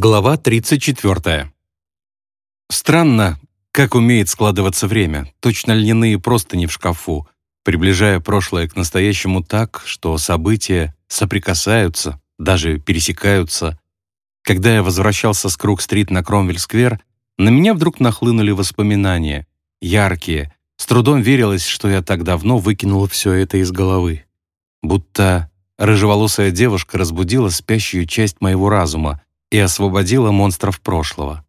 Глава 34. Странно, как умеет складываться время, точно льняные простыни в шкафу, приближая прошлое к настоящему так, что события соприкасаются, даже пересекаются. Когда я возвращался с Круг-стрит на Кромвель-сквер, на меня вдруг нахлынули воспоминания, яркие. С трудом верилось, что я так давно выкинул все это из головы. Будто рыжеволосая девушка разбудила спящую часть моего разума, и освободила монстров прошлого.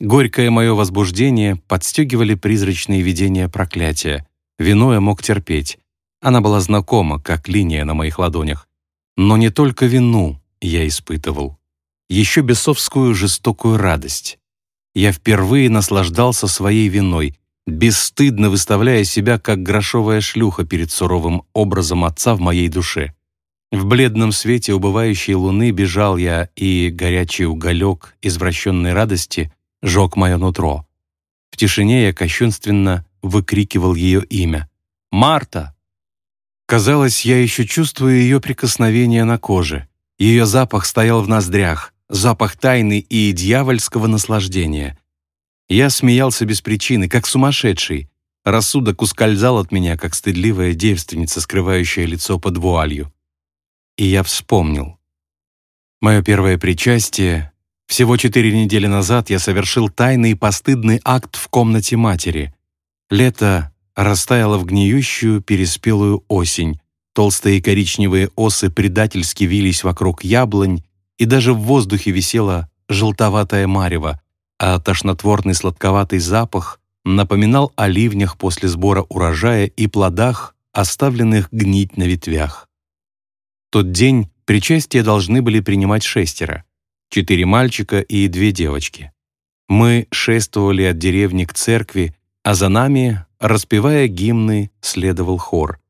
Горькое мое возбуждение подстегивали призрачные видения проклятия. Вино я мог терпеть. Она была знакома, как линия на моих ладонях. Но не только вину я испытывал. Еще бесовскую жестокую радость. Я впервые наслаждался своей виной, бесстыдно выставляя себя как грошовая шлюха перед суровым образом отца в моей душе. В бледном свете убывающей луны бежал я, и горячий уголек извращенной радости жег мое нутро. В тишине я кощунственно выкрикивал ее имя. «Марта!» Казалось, я еще чувствую ее прикосновение на коже. Ее запах стоял в ноздрях, запах тайны и дьявольского наслаждения. Я смеялся без причины, как сумасшедший. Рассудок ускользал от меня, как стыдливая девственница, скрывающая лицо под вуалью и я вспомнил. Мое первое причастие. Всего четыре недели назад я совершил тайный постыдный акт в комнате матери. Лето растаяло в гниющую, переспелую осень. Толстые коричневые осы предательски вились вокруг яблонь, и даже в воздухе висела желтоватая марево, а тошнотворный сладковатый запах напоминал о ливнях после сбора урожая и плодах, оставленных гнить на ветвях тот день причастие должны были принимать шестеро, четыре мальчика и две девочки. Мы шествовали от деревни к церкви, а за нами, распевая гимны, следовал хор.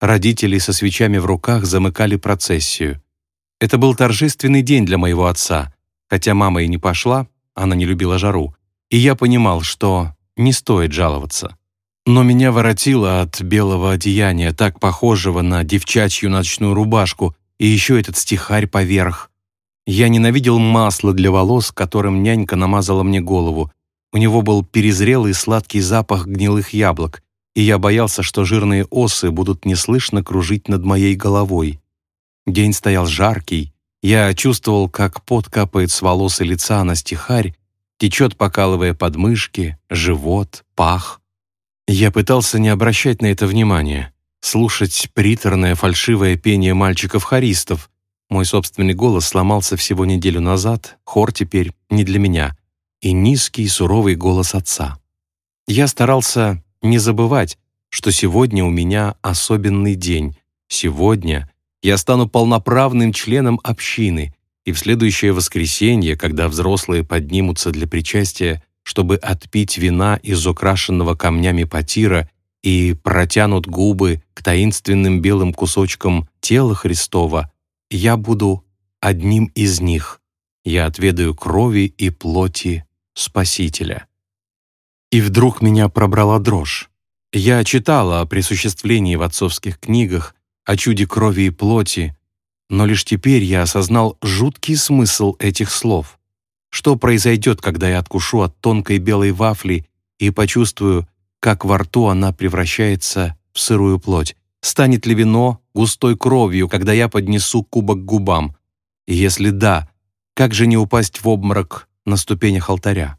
Родители со свечами в руках замыкали процессию. Это был торжественный день для моего отца, хотя мама и не пошла, она не любила жару, и я понимал, что не стоит жаловаться. Но меня воротило от белого одеяния, так похожего на девчачью ночную рубашку, и еще этот стихарь поверх. Я ненавидел масло для волос, которым нянька намазала мне голову. У него был перезрелый сладкий запах гнилых яблок, и я боялся, что жирные осы будут неслышно кружить над моей головой. День стоял жаркий. Я чувствовал, как пот капает с волос и лица на стихарь, течет, покалывая подмышки, живот, пах. Я пытался не обращать на это внимания, слушать приторное фальшивое пение мальчиков-хористов. Мой собственный голос сломался всего неделю назад, хор теперь не для меня, и низкий суровый голос отца. Я старался не забывать, что сегодня у меня особенный день. Сегодня я стану полноправным членом общины, и в следующее воскресенье, когда взрослые поднимутся для причастия, чтобы отпить вина из украшенного камнями потира и протянут губы к таинственным белым кусочкам тела Христова, я буду одним из них. Я отведаю крови и плоти Спасителя. И вдруг меня пробрала дрожь. Я читала о присуществлении в отцовских книгах, о чуде крови и плоти, но лишь теперь я осознал жуткий смысл этих слов. Что произойдет, когда я откушу от тонкой белой вафли и почувствую, как во рту она превращается в сырую плоть? Станет ли вино густой кровью, когда я поднесу кубок к губам? И если да, как же не упасть в обморок на ступенях алтаря?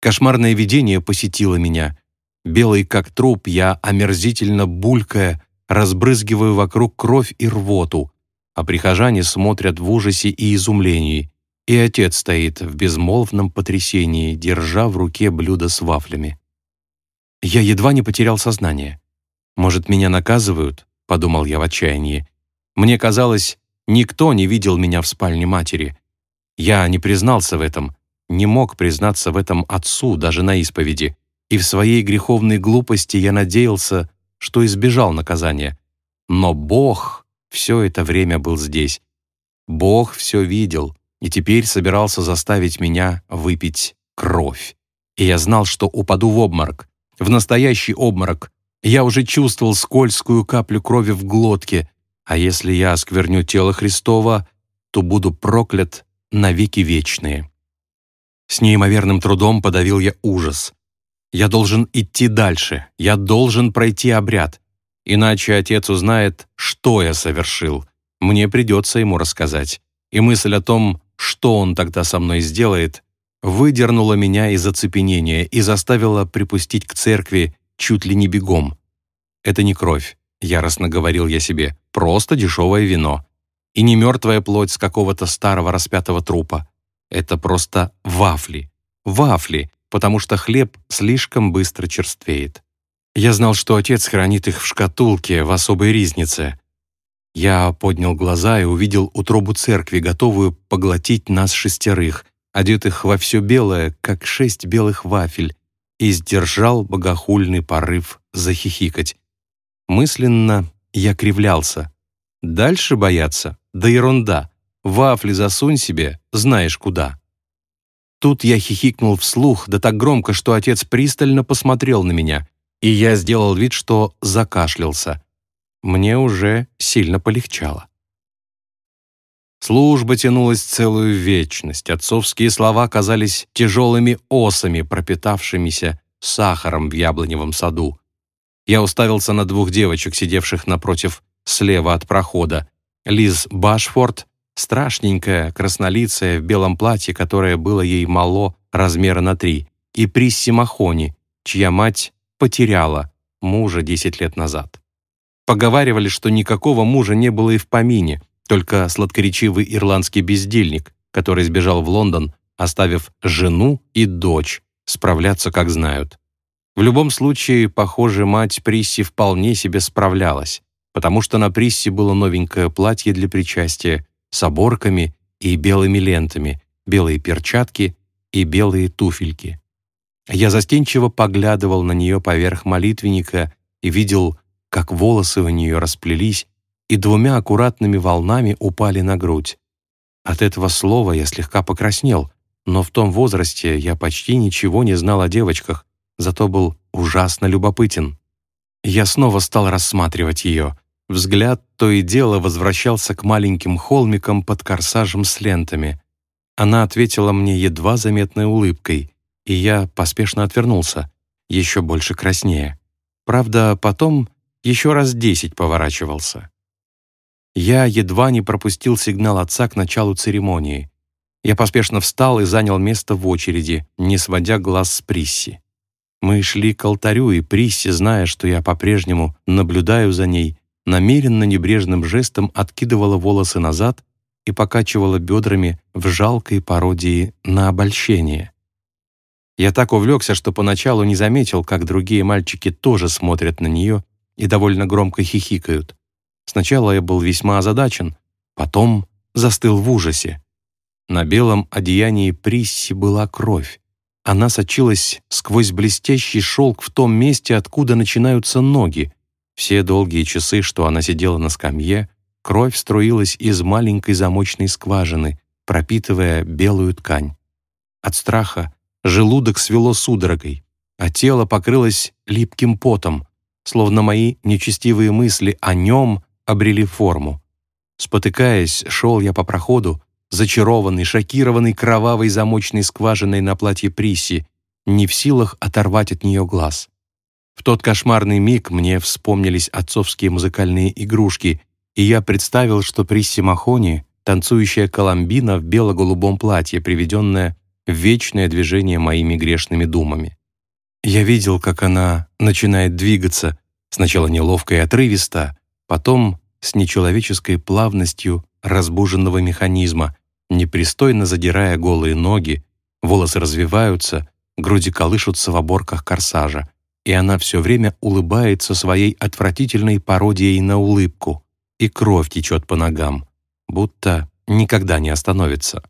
Кошмарное видение посетило меня. Белый как труп, я, омерзительно булькая, разбрызгиваю вокруг кровь и рвоту, а прихожане смотрят в ужасе и изумлении. И отец стоит в безмолвном потрясении, держа в руке блюдо с вафлями. Я едва не потерял сознание. «Может, меня наказывают?» — подумал я в отчаянии. Мне казалось, никто не видел меня в спальне матери. Я не признался в этом, не мог признаться в этом отцу даже на исповеди, и в своей греховной глупости я надеялся, что избежал наказания. Но Бог все это время был здесь. Бог все видел, и теперь собирался заставить меня выпить кровь. И я знал, что упаду в обморок, в настоящий обморок. Я уже чувствовал скользкую каплю крови в глотке, а если я оскверню тело Христова, то буду проклят навеки вечные. С неимоверным трудом подавил я ужас. Я должен идти дальше, я должен пройти обряд, иначе отец узнает, что я совершил. Мне придется ему рассказать. И мысль о том, что он тогда со мной сделает, выдернула меня из оцепенения и заставила припустить к церкви чуть ли не бегом. «Это не кровь», — яростно говорил я себе, — «просто дешевое вино. И не мертвая плоть с какого-то старого распятого трупа. Это просто вафли. Вафли, потому что хлеб слишком быстро черствеет. Я знал, что отец хранит их в шкатулке в особой ризнице. Я поднял глаза и увидел утробу церкви, готовую поглотить нас шестерых, одетых во все белое, как шесть белых вафель, и сдержал богохульный порыв захихикать. Мысленно я кривлялся. Дальше бояться? Да ерунда. Вафли засунь себе, знаешь куда. Тут я хихикнул вслух, да так громко, что отец пристально посмотрел на меня, и я сделал вид, что закашлялся. Мне уже сильно полегчало. Служба тянулась целую вечность. Отцовские слова казались тяжелыми осами, пропитавшимися сахаром в яблоневом саду. Я уставился на двух девочек, сидевших напротив слева от прохода. Лиз Башфорд, страшненькая, краснолицая, в белом платье, которое было ей мало размера на три, и Присси Махони, чья мать потеряла мужа 10 лет назад. Поговаривали, что никакого мужа не было и в помине, только сладкоречивый ирландский бездельник, который сбежал в Лондон, оставив жену и дочь справляться как знают. В любом случае, похоже, мать Присси вполне себе справлялась, потому что на Присси было новенькое платье для причастия с оборками и белыми лентами, белые перчатки и белые туфельки. Я застенчиво поглядывал на нее поверх молитвенника и видел, как волосы у нее расплелись и двумя аккуратными волнами упали на грудь. От этого слова я слегка покраснел, но в том возрасте я почти ничего не знал о девочках, зато был ужасно любопытен. Я снова стал рассматривать ее. Взгляд то и дело возвращался к маленьким холмикам под корсажем с лентами. Она ответила мне едва заметной улыбкой, и я поспешно отвернулся, еще больше краснее. Правда, потом еще раз десять поворачивался. Я едва не пропустил сигнал отца к началу церемонии. Я поспешно встал и занял место в очереди, не сводя глаз с Присси. Мы шли к алтарю, и Присси, зная, что я по-прежнему наблюдаю за ней, намеренно небрежным жестом откидывала волосы назад и покачивала бедрами в жалкой пародии на обольщение. Я так увлекся, что поначалу не заметил, как другие мальчики тоже смотрят на нее и довольно громко хихикают. Сначала я был весьма озадачен, потом застыл в ужасе. На белом одеянии Присси была кровь. Она сочилась сквозь блестящий шелк в том месте, откуда начинаются ноги. Все долгие часы, что она сидела на скамье, кровь струилась из маленькой замочной скважины, пропитывая белую ткань. От страха желудок свело судорогой, а тело покрылось липким потом, словно мои нечестивые мысли о нем обрели форму. Спотыкаясь, шел я по проходу, зачарованный, шокированный кровавой замочной скважиной на платье Приси, не в силах оторвать от нее глаз. В тот кошмарный миг мне вспомнились отцовские музыкальные игрушки, и я представил, что Присси Махони — танцующая Коломбина в бело-голубом платье, приведенная в вечное движение моими грешными думами. Я видел, как она начинает двигаться, сначала неловко и отрывисто, потом с нечеловеческой плавностью разбуженного механизма, непристойно задирая голые ноги, волосы развиваются, груди колышутся в оборках корсажа, и она все время улыбается своей отвратительной пародией на улыбку, и кровь течет по ногам, будто никогда не остановится.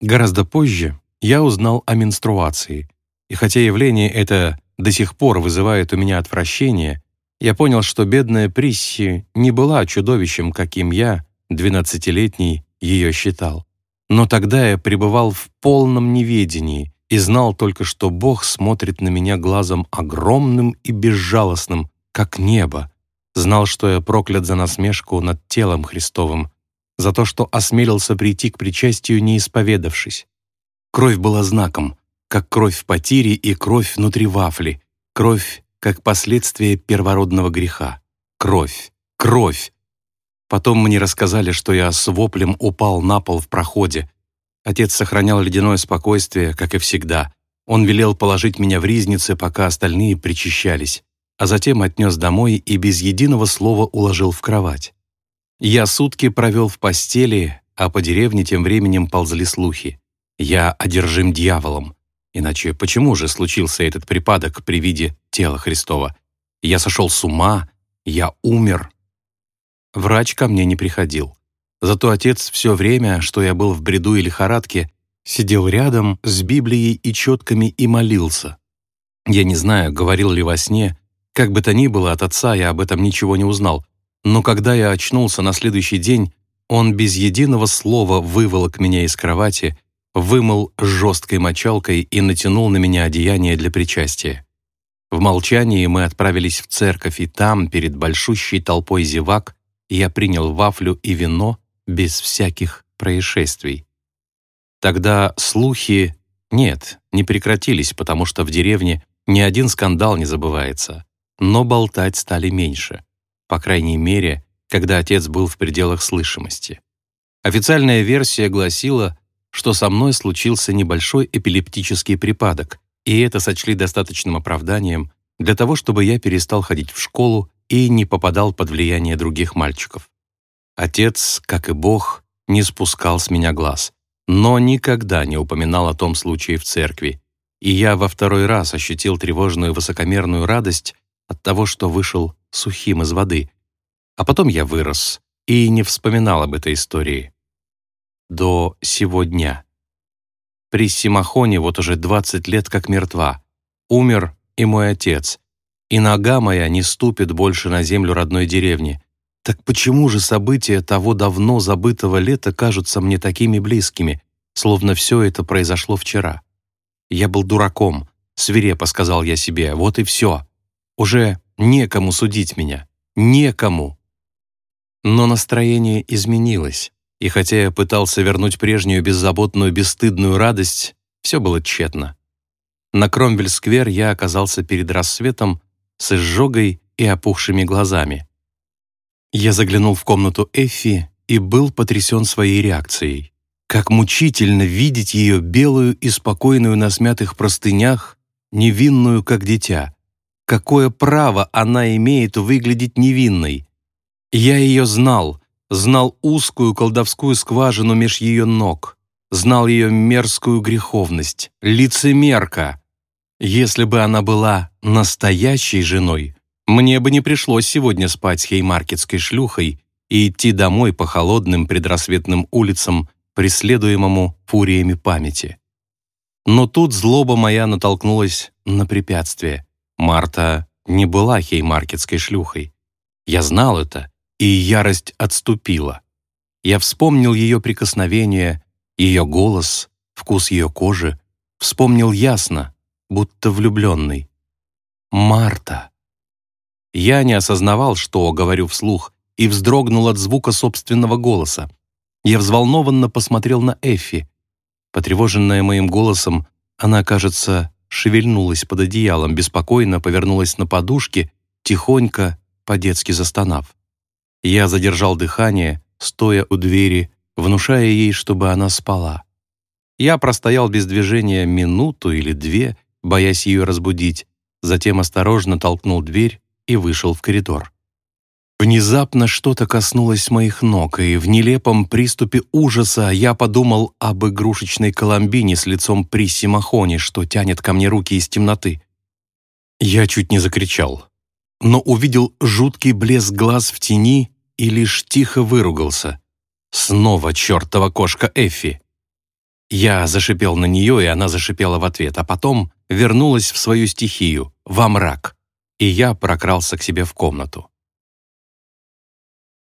Гораздо позже я узнал о менструации, и хотя явление это до сих пор вызывает у меня отвращение, я понял, что бедная Присси не была чудовищем, каким я, двенадцатилетний, ее считал. Но тогда я пребывал в полном неведении и знал только, что Бог смотрит на меня глазом огромным и безжалостным, как небо. Знал, что я проклят за насмешку над телом Христовым, за то, что осмелился прийти к причастию, не исповедавшись. Кровь была знаком, как кровь в потире и кровь внутри вафли, кровь как последствие первородного греха. Кровь, кровь. Потом мне рассказали, что я с воплем упал на пол в проходе. Отец сохранял ледяное спокойствие, как и всегда. Он велел положить меня в ризнице, пока остальные причащались, а затем отнес домой и без единого слова уложил в кровать. Я сутки провел в постели, а по деревне тем временем ползли слухи. Я одержим дьяволом. Иначе почему же случился этот припадок при виде тела Христова? Я сошел с ума, я умер. Врач ко мне не приходил. Зато отец все время, что я был в бреду и лихорадке, сидел рядом с Библией и четками и молился. Я не знаю, говорил ли во сне, как бы то ни было, от отца я об этом ничего не узнал, но когда я очнулся на следующий день, он без единого слова выволок меня из кровати, вымыл жесткой мочалкой и натянул на меня одеяние для причастия. В молчании мы отправились в церковь, и там, перед большущей толпой зевак, я принял вафлю и вино без всяких происшествий. Тогда слухи, нет, не прекратились, потому что в деревне ни один скандал не забывается, но болтать стали меньше по крайней мере, когда отец был в пределах слышимости. Официальная версия гласила, что со мной случился небольшой эпилептический припадок, и это сочли достаточным оправданием для того, чтобы я перестал ходить в школу и не попадал под влияние других мальчиков. Отец, как и Бог, не спускал с меня глаз, но никогда не упоминал о том случае в церкви, и я во второй раз ощутил тревожную высокомерную радость от того, что вышел сухим из воды. А потом я вырос и не вспоминал об этой истории. До сего дня. При Симахоне вот уже 20 лет как мертва. Умер и мой отец. И нога моя не ступит больше на землю родной деревни. Так почему же события того давно забытого лета кажутся мне такими близкими, словно все это произошло вчера? Я был дураком, свирепо сказал я себе, вот и все. Уже некому судить меня. Некому. Но настроение изменилось, и хотя я пытался вернуть прежнюю беззаботную, бесстыдную радость, все было тщетно. На Кромвель-сквер я оказался перед рассветом с изжогой и опухшими глазами. Я заглянул в комнату Эффи и был потрясен своей реакцией. Как мучительно видеть ее белую и спокойную на смятых простынях, невинную, как дитя, Какое право она имеет выглядеть невинной? Я ее знал, знал узкую колдовскую скважину меж ее ног, знал ее мерзкую греховность, лицемерка. Если бы она была настоящей женой, мне бы не пришлось сегодня спать с хеймаркетской шлюхой и идти домой по холодным предрассветным улицам, преследуемому фуриями памяти. Но тут злоба моя натолкнулась на препятствие. Марта не была хеймаркетской шлюхой. Я знал это, и ярость отступила. Я вспомнил ее прикосновение, ее голос, вкус ее кожи, вспомнил ясно, будто влюбленный. «Марта!» Я не осознавал, что говорю вслух, и вздрогнул от звука собственного голоса. Я взволнованно посмотрел на Эффи. Потревоженная моим голосом, она, кажется, шевельнулась под одеялом, беспокойно повернулась на подушке, тихонько, по-детски застонав. Я задержал дыхание, стоя у двери, внушая ей, чтобы она спала. Я простоял без движения минуту или две, боясь ее разбудить, затем осторожно толкнул дверь и вышел в коридор. Внезапно что-то коснулось моих ног, и в нелепом приступе ужаса я подумал об игрушечной Коломбине с лицом Присси Махони, что тянет ко мне руки из темноты. Я чуть не закричал, но увидел жуткий блеск глаз в тени и лишь тихо выругался. Снова чертова кошка Эффи. Я зашипел на нее, и она зашипела в ответ, а потом вернулась в свою стихию, во мрак, и я прокрался к себе в комнату.